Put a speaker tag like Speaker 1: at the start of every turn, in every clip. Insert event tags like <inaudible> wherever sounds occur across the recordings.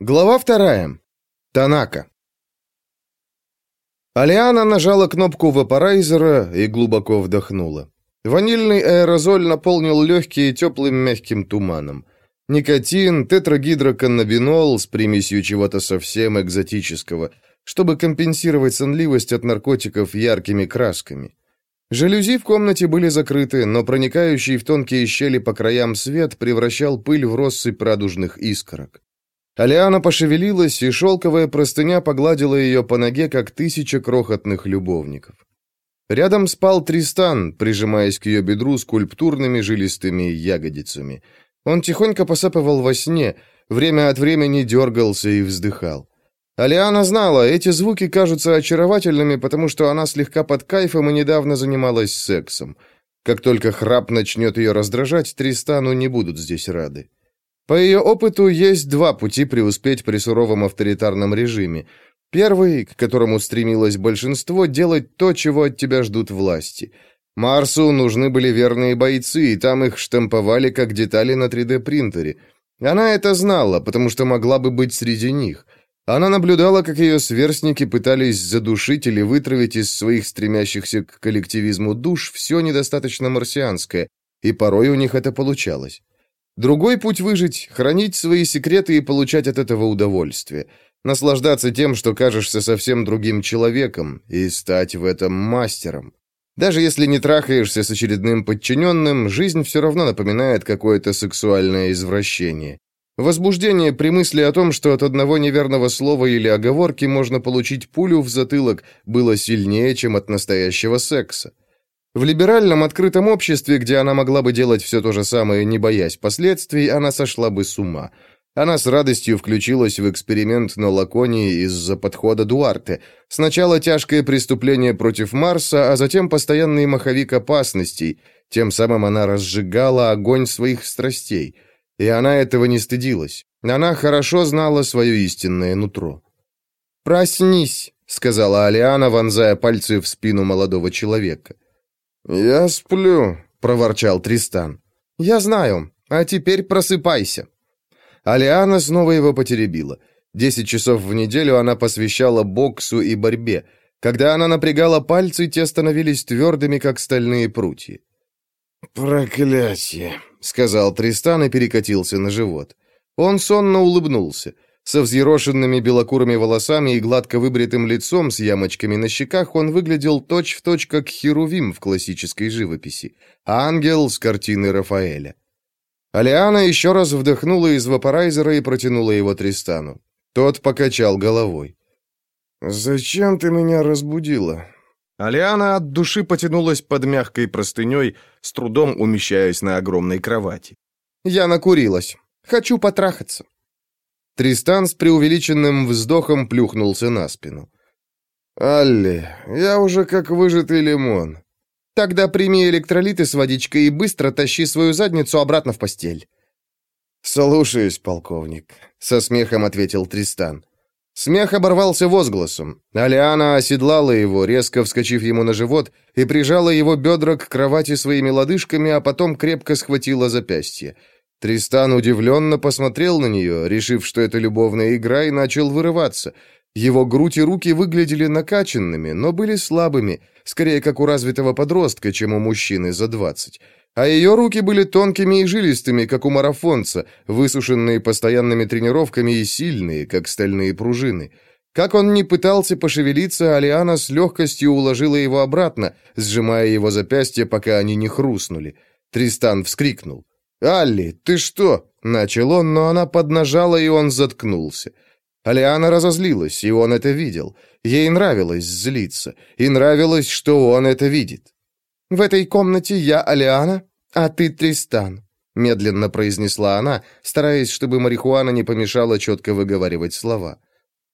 Speaker 1: Глава вторая. Танака. Алиана нажала кнопку вапорайзера и глубоко вдохнула. Ванильный аэрозоль наполнил легкие теплым мягким туманом. Никотин, тетрагидроканнабинол с примесью чего-то совсем экзотического, чтобы компенсировать сонливость от наркотиков яркими красками. Жалюзи в комнате были закрыты, но проникающий в тонкие щели по краям свет превращал пыль в россыпь радужных искорок. Алиана пошевелилась, и шелковая простыня погладила ее по ноге, как тысяча крохотных любовников. Рядом спал Тристан, прижимаясь к ее бедру скульптурными жилистыми ягодицами. Он тихонько посапывал во сне, время от времени дергался и вздыхал. Алиана знала, эти звуки кажутся очаровательными, потому что она слегка под кайфом и недавно занималась сексом. Как только храп начнет ее раздражать, Тристану не будут здесь рады. По ее опыту есть два пути преуспеть при суровом авторитарном режиме. Первый, к которому стремилось большинство, делать то, чего от тебя ждут власти. Марсу нужны были верные бойцы, и там их штамповали как детали на 3D-принтере. Она это знала, потому что могла бы быть среди них. Она наблюдала, как ее сверстники пытались задушить или вытравить из своих стремящихся к коллективизму душ все недостаточно марсианское, и порой у них это получалось. Другой путь выжить — хранить свои секреты и получать от этого удовольствие. Наслаждаться тем, что кажешься совсем другим человеком, и стать в этом мастером. Даже если не трахаешься с очередным подчиненным, жизнь все равно напоминает какое-то сексуальное извращение. Возбуждение при мысли о том, что от одного неверного слова или оговорки можно получить пулю в затылок, было сильнее, чем от настоящего секса. В либеральном открытом обществе, где она могла бы делать все то же самое, не боясь последствий, она сошла бы с ума. Она с радостью включилась в эксперимент на Лаконии из-за подхода Дуарте. Сначала тяжкое преступление против Марса, а затем постоянный маховик опасностей. Тем самым она разжигала огонь своих страстей. И она этого не стыдилась. Она хорошо знала свое истинное нутро. «Проснись», — сказала Алиана, вонзая пальцы в спину молодого человека. — «Я сплю», — проворчал Тристан. «Я знаю. А теперь просыпайся». Алиана снова его потеребила. Десять часов в неделю она посвящала боксу и борьбе. Когда она напрягала пальцы, те становились твердыми, как стальные прутья.
Speaker 2: «Проклятие», —
Speaker 1: сказал Тристан и перекатился на живот. Он сонно улыбнулся. Со взъерошенными белокурыми волосами и гладко выбритым лицом с ямочками на щеках он выглядел точь-в-точь точь как Херувим в классической живописи, ангел с картины Рафаэля. Алиана еще раз вдохнула из вапорайзера и протянула его Тристану. Тот покачал головой.
Speaker 2: «Зачем ты меня разбудила?»
Speaker 1: Алиана от души потянулась под мягкой простыней, с трудом умещаясь на огромной кровати. «Я накурилась. Хочу потрахаться». Тристан с преувеличенным вздохом плюхнулся на спину.
Speaker 2: «Алли, я уже как выжатый лимон».
Speaker 1: «Тогда прими электролиты с водичкой и быстро тащи свою задницу обратно в постель».
Speaker 2: «Слушаюсь, полковник», — со смехом ответил Тристан.
Speaker 1: Смех оборвался возгласом. Алиана оседлала его, резко вскочив ему на живот, и прижала его бедра к кровати своими лодыжками, а потом крепко схватила запястье. Тристан удивленно посмотрел на нее, решив, что это любовная игра, и начал вырываться. Его грудь и руки выглядели накачанными, но были слабыми, скорее как у развитого подростка, чем у мужчины за двадцать. А ее руки были тонкими и жилистыми, как у марафонца, высушенные постоянными тренировками и сильные, как стальные пружины. Как он ни пытался пошевелиться, Алиана с легкостью уложила его обратно, сжимая его запястья, пока они не хрустнули. Тристан вскрикнул. «Алли, ты что?» — начал он, но она поднажала, и он заткнулся. Алиана разозлилась, и он это видел. Ей нравилось злиться, и нравилось, что он это видит. «В этой комнате я Алиана, а ты Тристан», — медленно произнесла она, стараясь, чтобы марихуана не помешала четко выговаривать слова.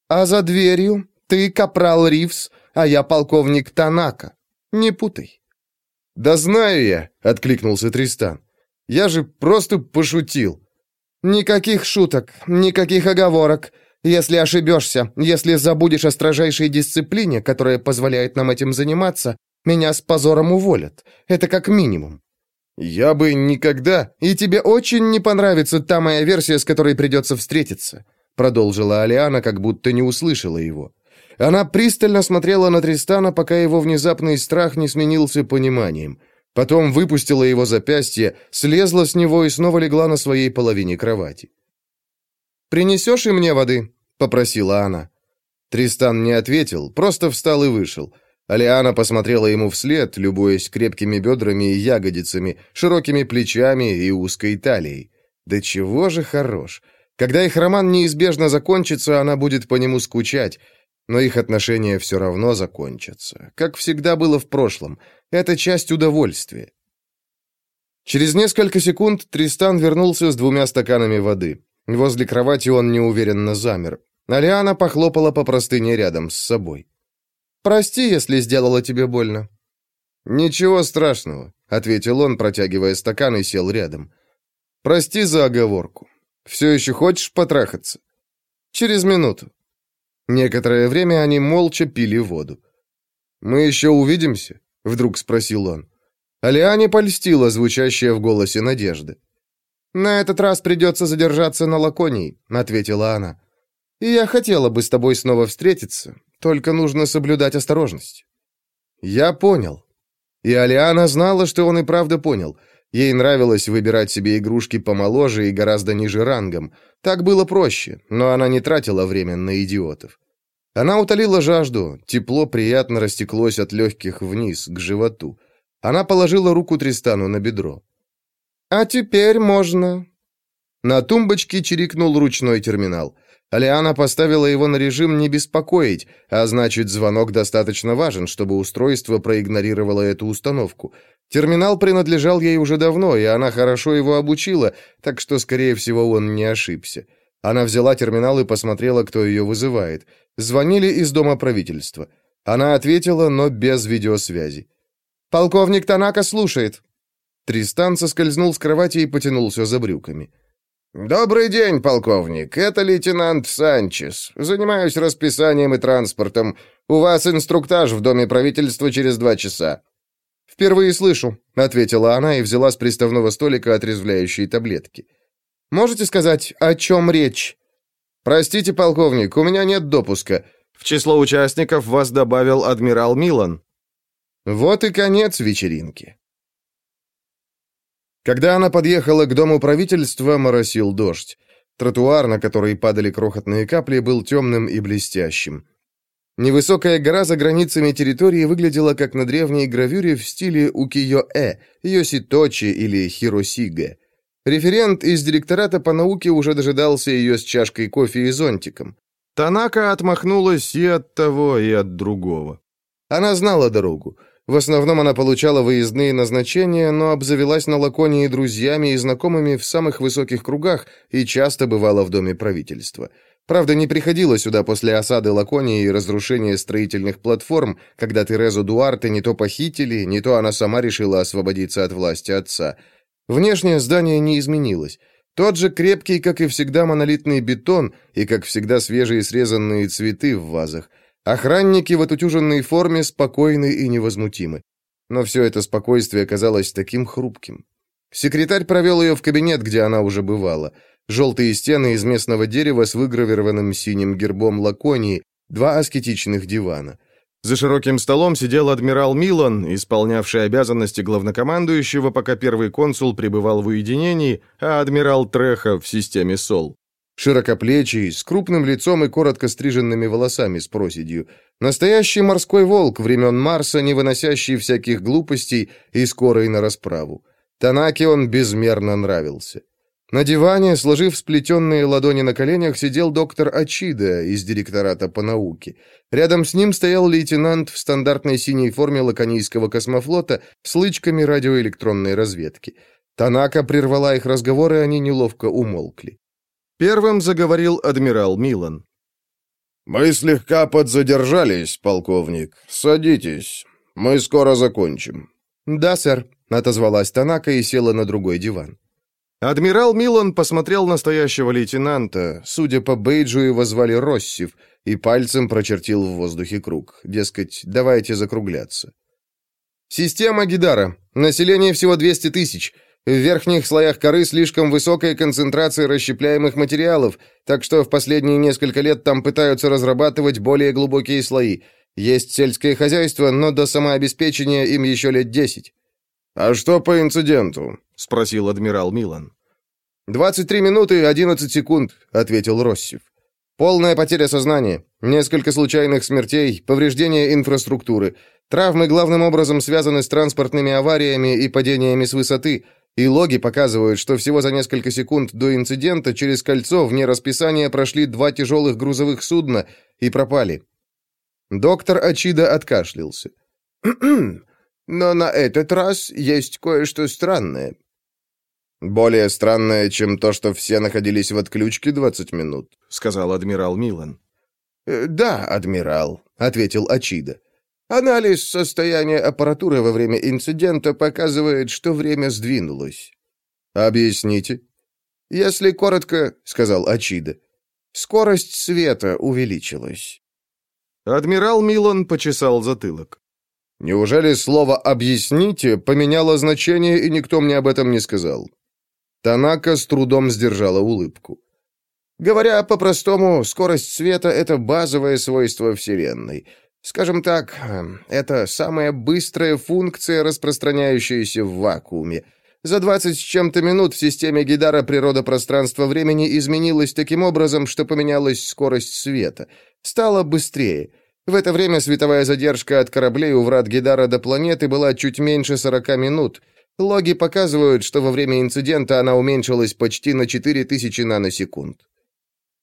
Speaker 1: «А за дверью ты капрал Ривс, а я полковник Танака. Не путай». «Да знаю я», — откликнулся Тристан. Я же просто пошутил».
Speaker 3: «Никаких шуток, никаких оговорок. Если ошибешься, если забудешь о строжайшей дисциплине, которая позволяет нам этим заниматься, меня с позором уволят. Это как минимум».
Speaker 1: «Я бы никогда...»
Speaker 3: «И тебе очень не понравится та моя версия, с которой придется встретиться.
Speaker 1: продолжила Алиана, как будто не услышала его. Она пристально смотрела на Тристана, пока его внезапный страх не сменился пониманием. Потом выпустила его запястье, слезла с него и снова легла на своей половине кровати. «Принесешь и мне воды?» — попросила она. Тристан не ответил, просто встал и вышел. Алиана посмотрела ему вслед, любуясь крепкими бедрами и ягодицами, широкими плечами и узкой талией. Да чего же хорош! Когда их роман неизбежно закончится, она будет по нему скучать, но их отношения все равно закончатся. Как всегда было в прошлом. Это часть удовольствия. Через несколько секунд Тристан вернулся с двумя стаканами воды. Возле кровати он неуверенно замер. Алиана похлопала по простыне рядом с собой. «Прости, если сделала тебе больно». «Ничего страшного», — ответил он, протягивая стакан и сел рядом. «Прости за оговорку. Все еще хочешь потрахаться?» «Через минуту». Некоторое время они молча пили воду. «Мы еще увидимся?» — вдруг спросил он. Алиане польстила звучащая в голосе надежды. «На этот раз придется задержаться на Лаконии», — ответила она. «И я хотела бы с тобой снова встретиться, только нужно соблюдать осторожность». «Я понял». И Алиана знала, что он и правда понял. Ей нравилось выбирать себе игрушки помоложе и гораздо ниже рангом. Так было проще, но она не тратила время на идиотов. Она утолила жажду, тепло приятно растеклось от легких вниз, к животу. Она положила руку Тристану на бедро. «А теперь можно...» На тумбочке чирикнул ручной терминал. Алиана поставила его на режим «не беспокоить», а значит, звонок достаточно важен, чтобы устройство проигнорировало эту установку. Терминал принадлежал ей уже давно, и она хорошо его обучила, так что, скорее всего, он не ошибся. Она взяла терминал и посмотрела, кто ее вызывает. Звонили из дома правительства. Она ответила, но без видеосвязи. «Полковник Танака слушает», Тристан соскользнул с кровати и потянулся за брюками. «Добрый день, полковник. Это лейтенант Санчес. Занимаюсь расписанием и транспортом. У вас инструктаж в Доме правительства через два часа». «Впервые слышу», — ответила она и взяла с приставного столика отрезвляющие таблетки. «Можете сказать, о чем речь?» «Простите, полковник, у меня нет допуска. В число участников вас добавил адмирал Милан». Вот и конец вечеринки. Когда она подъехала к дому правительства, моросил дождь. Тротуар, на который падали крохотные капли, был темным и блестящим. Невысокая гора за границами территории выглядела как на древней гравюре в стиле укиё-э, йоситочи или хиросиге. Референт из директората по науке уже дожидался ее с чашкой кофе и зонтиком. Танака отмахнулась и от того, и от другого. Она знала дорогу. В основном она получала выездные назначения, но обзавелась на Лаконии друзьями и знакомыми в самых высоких кругах и часто бывала в доме правительства. Правда, не приходила сюда после осады Лаконии и разрушения строительных платформ, когда Терезу Дуарте не то похитили, не то она сама решила освободиться от власти отца. Внешнее здание не изменилось. Тот же крепкий, как и всегда, монолитный бетон и, как всегда, свежие срезанные цветы в вазах – Охранники в отутюженной форме спокойны и невозмутимы. Но все это спокойствие казалось таким хрупким. Секретарь провел ее в кабинет, где она уже бывала. Желтые стены из местного дерева с выгравированным синим гербом Лаконии, два аскетичных дивана. За широким столом сидел адмирал Милан, исполнявший обязанности главнокомандующего, пока первый консул пребывал в уединении, а адмирал Треха в системе СОЛ. Широкоплечий, с крупным лицом и коротко стриженными волосами с проседью. Настоящий морской волк времен Марса, не выносящий всяких глупостей и скорый на расправу. Танаке он безмерно нравился. На диване, сложив сплетенные ладони на коленях, сидел доктор Ачида из директората по науке. Рядом с ним стоял лейтенант в стандартной синей форме лаконийского космофлота с лычками радиоэлектронной разведки. Танака прервала их разговор, и они неловко умолкли. Первым заговорил адмирал Милан.
Speaker 2: «Мы слегка подзадержались, полковник. Садитесь. Мы скоро закончим».
Speaker 1: «Да, сэр», — отозвалась Танака и села на другой диван. Адмирал Милан посмотрел на стоящего лейтенанта, судя по бейджу его звали Россив, и пальцем прочертил в воздухе круг. Дескать, давайте закругляться. «Система Гидара. Население всего 200 тысяч. В верхних слоях коры слишком высокая концентрация расщепляемых материалов, так что в последние несколько лет там пытаются разрабатывать более глубокие слои. Есть сельское хозяйство, но до самообеспечения им еще лет десять».
Speaker 2: «А что по инциденту?»
Speaker 1: — спросил адмирал Милан. «23 минуты 11 секунд», — ответил Россив. «Полная потеря сознания, несколько случайных смертей, повреждение инфраструктуры. Травмы главным образом связаны с транспортными авариями и падениями с высоты, и логи показывают, что всего за несколько секунд до инцидента через кольцо вне расписания прошли два тяжелых грузовых судна и пропали. Доктор Ачида откашлялся. <clears throat>
Speaker 3: «Но на этот раз есть кое-что странное».
Speaker 2: «Более странное, чем то, что все находились в отключке 20 минут», — сказал адмирал Милан.
Speaker 3: «Э, «Да, адмирал», — ответил Ачида. Анализ состояния аппаратуры во время инцидента показывает, что время сдвинулось.
Speaker 1: Объясните.
Speaker 3: Если коротко, сказал Ачида, скорость света увеличилась.
Speaker 1: Адмирал Милан почесал затылок. Неужели слово «объясните» поменяло значение, и никто мне об этом не сказал? Танака с трудом сдержала улыбку.
Speaker 3: Говоря по-простому, скорость света — это базовое свойство Вселенной — Скажем так, эм, это самая быстрая функция, распространяющаяся в вакууме. За 20 с чем-то минут в системе Гидара природа пространства-времени изменилась таким образом, что поменялась скорость света. Стало быстрее. В это время световая задержка от кораблей у врат Гидара до планеты была чуть меньше 40 минут. Логи показывают, что во время инцидента она уменьшилась почти на 4000 наносекунд.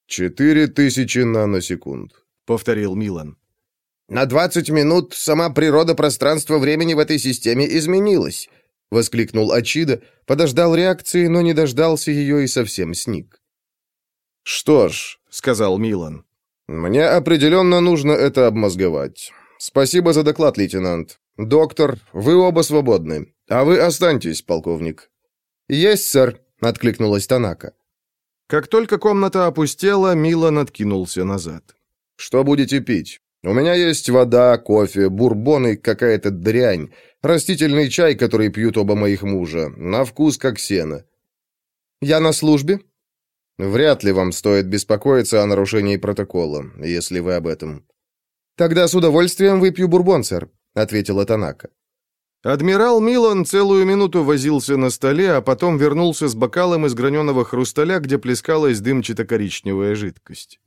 Speaker 2: «4000 наносекунд», — повторил Милан.
Speaker 3: На 20 минут сама природа пространства-времени в этой системе изменилась», — воскликнул Ачида, подождал реакции, но не дождался ее и совсем сник.
Speaker 2: «Что ж», — сказал Милан, — «мне определенно нужно это обмозговать. Спасибо за доклад, лейтенант. Доктор, вы оба свободны. А вы останьтесь, полковник».
Speaker 1: «Есть, сэр», — откликнулась Танака. Как только комната опустела, Милан откинулся назад. «Что будете пить?» У меня есть вода, кофе, бурбон и какая-то дрянь. Растительный чай, который пьют оба моих мужа. На вкус как сено. Я на службе? Вряд ли вам стоит беспокоиться о нарушении протокола, если вы об этом. Тогда с удовольствием выпью бурбон, сэр, ответила Танака. Адмирал Милан целую минуту возился на столе, а потом вернулся с бокалом из граненого хрусталя, где плескалась дымчато-коричневая жидкость.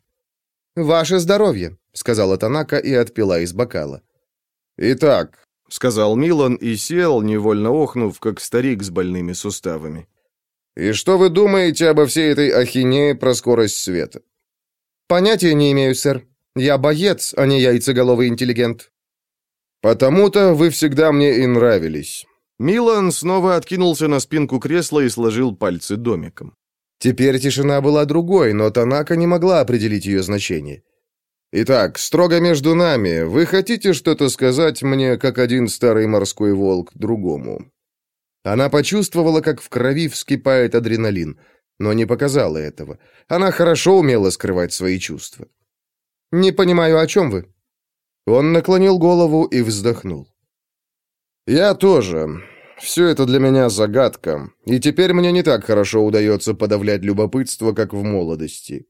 Speaker 1: «Ваше здоровье», — сказала Танака и отпила из бокала.
Speaker 2: «Итак», — сказал Милан и сел, невольно охнув, как старик с больными суставами.
Speaker 1: «И что вы думаете обо всей этой ахинее про скорость света?» «Понятия не имею, сэр. Я боец, а не яйцеголовый интеллигент».
Speaker 2: «Потому-то вы всегда мне и нравились».
Speaker 1: Милан снова откинулся на спинку кресла и сложил пальцы домиком. Теперь тишина была другой, но Танака не могла определить ее значение. «Итак, строго между нами, вы хотите что-то сказать мне, как один старый морской волк другому?» Она почувствовала, как в крови вскипает адреналин, но не показала этого. Она хорошо умела скрывать свои чувства. «Не понимаю, о чем вы?» Он наклонил голову и вздохнул.
Speaker 2: «Я тоже. Все это для меня загадка, и теперь мне не так хорошо удается подавлять любопытство, как в молодости.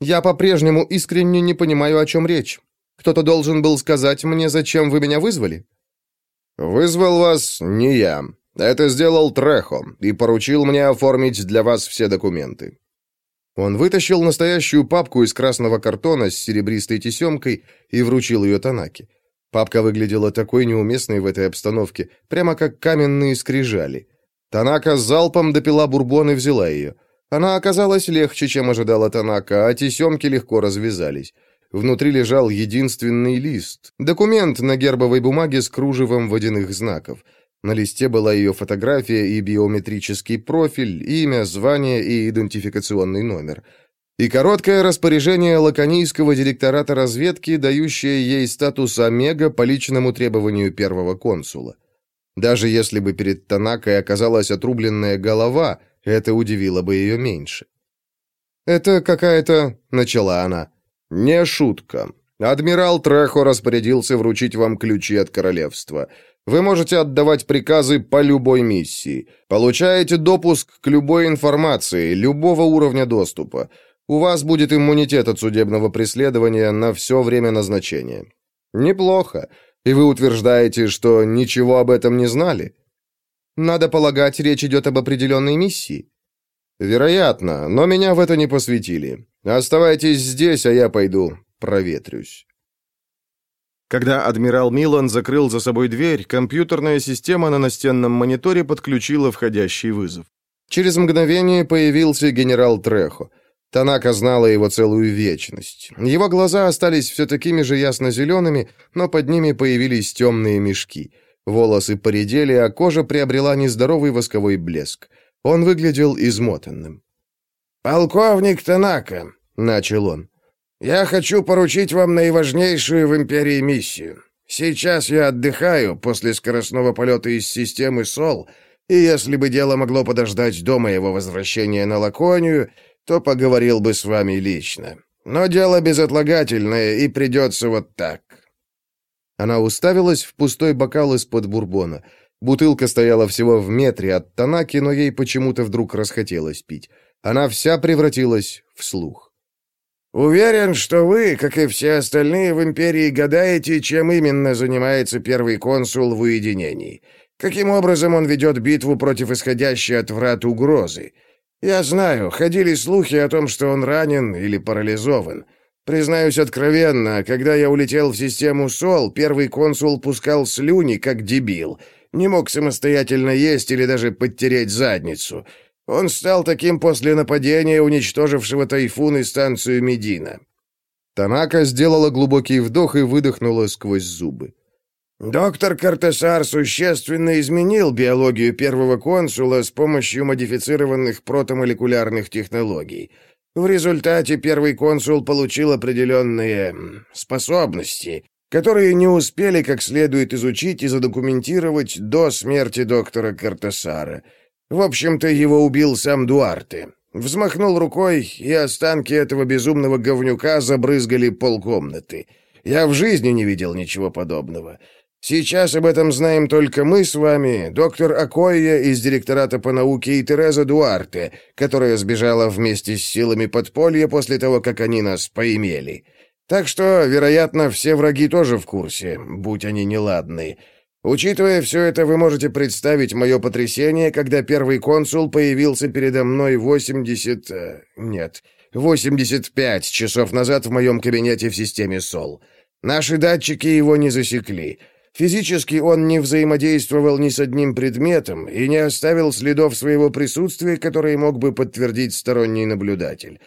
Speaker 1: Я по-прежнему искренне не понимаю, о чем речь. Кто-то должен был сказать мне, зачем вы меня вызвали?
Speaker 2: Вызвал вас не я. Это сделал Трехо и поручил мне оформить для вас все документы.
Speaker 1: Он вытащил настоящую папку из красного картона с серебристой тесемкой и вручил ее Танаке. Папка выглядела такой неуместной в этой обстановке, прямо как каменные скрижали. Танака залпом допила бурбон и взяла ее. Она оказалась легче, чем ожидала Танака, а тесемки легко развязались. Внутри лежал единственный лист. Документ на гербовой бумаге с кружевом водяных знаков. На листе была ее фотография и биометрический профиль, имя, звание и идентификационный номер – и короткое распоряжение лаконийского директората разведки, дающее ей статус Омега по личному требованию первого консула. Даже если бы перед Танакой оказалась отрубленная голова, это удивило бы ее меньше. «Это какая-то...» — начала она. «Не шутка. Адмирал Трехо распорядился вручить вам ключи от королевства. Вы можете отдавать приказы по любой миссии. Получаете допуск к любой информации, любого уровня доступа. У вас будет иммунитет от судебного преследования на все время назначения. Неплохо. И вы утверждаете, что ничего об этом не знали? Надо полагать, речь идет об определенной миссии. Вероятно, но меня в это не посвятили. Оставайтесь здесь, а я пойду проветрюсь.
Speaker 2: Когда адмирал Милан закрыл за собой дверь, компьютерная система на настенном мониторе подключила входящий вызов.
Speaker 1: Через мгновение появился генерал Трехо. Танака знала его целую вечность. Его глаза остались все такими же ясно-зелеными, но под ними появились темные мешки. Волосы поредели, а кожа приобрела нездоровый восковой блеск. Он выглядел измотанным.
Speaker 4: «Полковник Танака», — начал он, — «я хочу поручить вам наиважнейшую в Империи миссию. Сейчас я отдыхаю после скоростного полета из системы СОЛ, и если бы дело могло подождать до моего возвращения на Лаконию, то поговорил бы с вами лично. Но дело безотлагательное, и придется вот так».
Speaker 1: Она уставилась в пустой бокал из-под бурбона. Бутылка стояла всего в метре от Танаки, но ей почему-то вдруг расхотелось пить. Она вся превратилась в слух.
Speaker 4: «Уверен, что вы, как и все остальные в Империи, гадаете, чем именно занимается первый консул в уединении. Каким образом он ведет битву против исходящей от врат угрозы. Я знаю, ходили слухи о том, что он ранен или парализован. Признаюсь откровенно, когда я улетел в систему СОЛ, первый консул пускал слюни, как дебил. Не мог самостоятельно есть или даже подтереть задницу. Он стал таким после нападения, уничтожившего тайфун и станцию Медина.
Speaker 1: Танака сделала глубокий вдох и выдохнула сквозь зубы.
Speaker 4: Доктор Картесар существенно изменил биологию первого консула с помощью модифицированных протомолекулярных технологий. В результате первый консул получил определенные способности, которые не успели как следует изучить и задокументировать до смерти доктора Картесара. В общем-то, его убил сам Дуарте. Взмахнул рукой, и останки этого безумного говнюка забрызгали полкомнаты. Я в жизни не видел ничего подобного. Сейчас об этом знаем только мы с вами, доктор Акоя из директората по науке и Тереза Дуарте, которая сбежала вместе с силами подполья после того, как они нас поимели. Так что, вероятно, все враги тоже в курсе, будь они неладные. Учитывая все это, вы можете представить мое потрясение, когда первый консул появился передо мной 80... Э, нет, 85 часов назад в моем кабинете в системе СОЛ. Наши датчики его не засекли — Физически он не взаимодействовал ни с одним предметом и не оставил следов своего присутствия, которые мог бы подтвердить сторонний наблюдатель.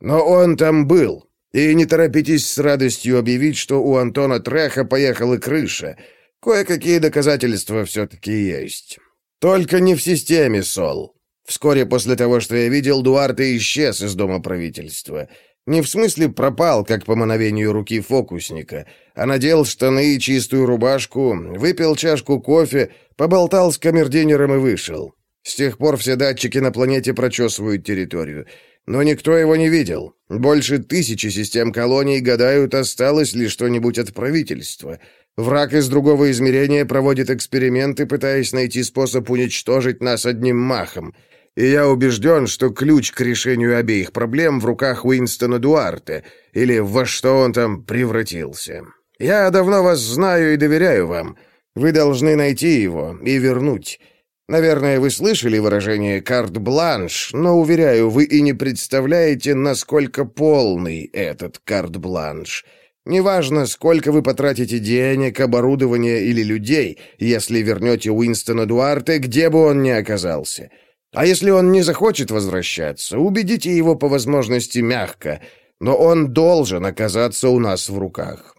Speaker 4: Но он там был, и не торопитесь с радостью объявить, что у Антона Треха поехала крыша. Кое-какие доказательства все-таки есть. Только не в системе СОЛ. Вскоре после того, что я видел, Дуарте исчез из дома правительства — не в смысле пропал, как по мановению руки фокусника, а надел штаны и чистую рубашку, выпил чашку кофе, поболтал с камердинером и вышел. С тех пор все датчики на планете прочесывают территорию. Но никто его не видел. Больше тысячи систем колоний гадают, осталось ли что-нибудь от правительства. Враг из другого измерения проводит эксперименты, пытаясь найти способ уничтожить нас одним махом — и я убежден, что ключ к решению обеих проблем в руках Уинстона Дуарте, или во что он там превратился. Я давно вас знаю и доверяю вам. Вы должны найти его и вернуть. Наверное, вы слышали выражение «карт-бланш», но, уверяю, вы и не представляете, насколько полный этот карт-бланш. Неважно, сколько вы потратите денег, оборудования или людей, если вернете Уинстона Дуарте, где бы он ни оказался — а если он не захочет возвращаться, убедите его по возможности мягко, но он должен оказаться у нас в руках.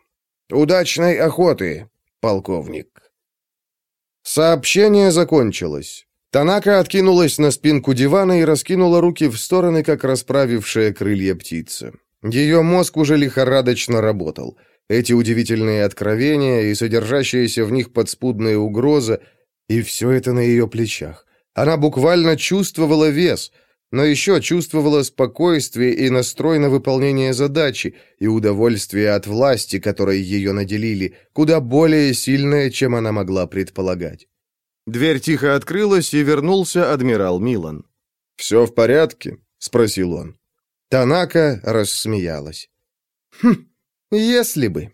Speaker 4: Удачной охоты, полковник.
Speaker 1: Сообщение закончилось. Танака откинулась на спинку дивана и раскинула руки в стороны, как расправившая крылья птица. Ее мозг уже лихорадочно работал. Эти удивительные откровения и содержащаяся в них подспудная угроза, и все это на ее плечах. Она буквально чувствовала вес. но еще чувствовала спокойствие и настрой на выполнение задачи, и удовольствие от власти, которой ее наделили, куда более сильное, чем она могла предполагать.
Speaker 2: Дверь тихо открылась, и вернулся адмирал Милан.
Speaker 1: «Все в порядке?» — спросил он. Танака рассмеялась. «Хм, если бы».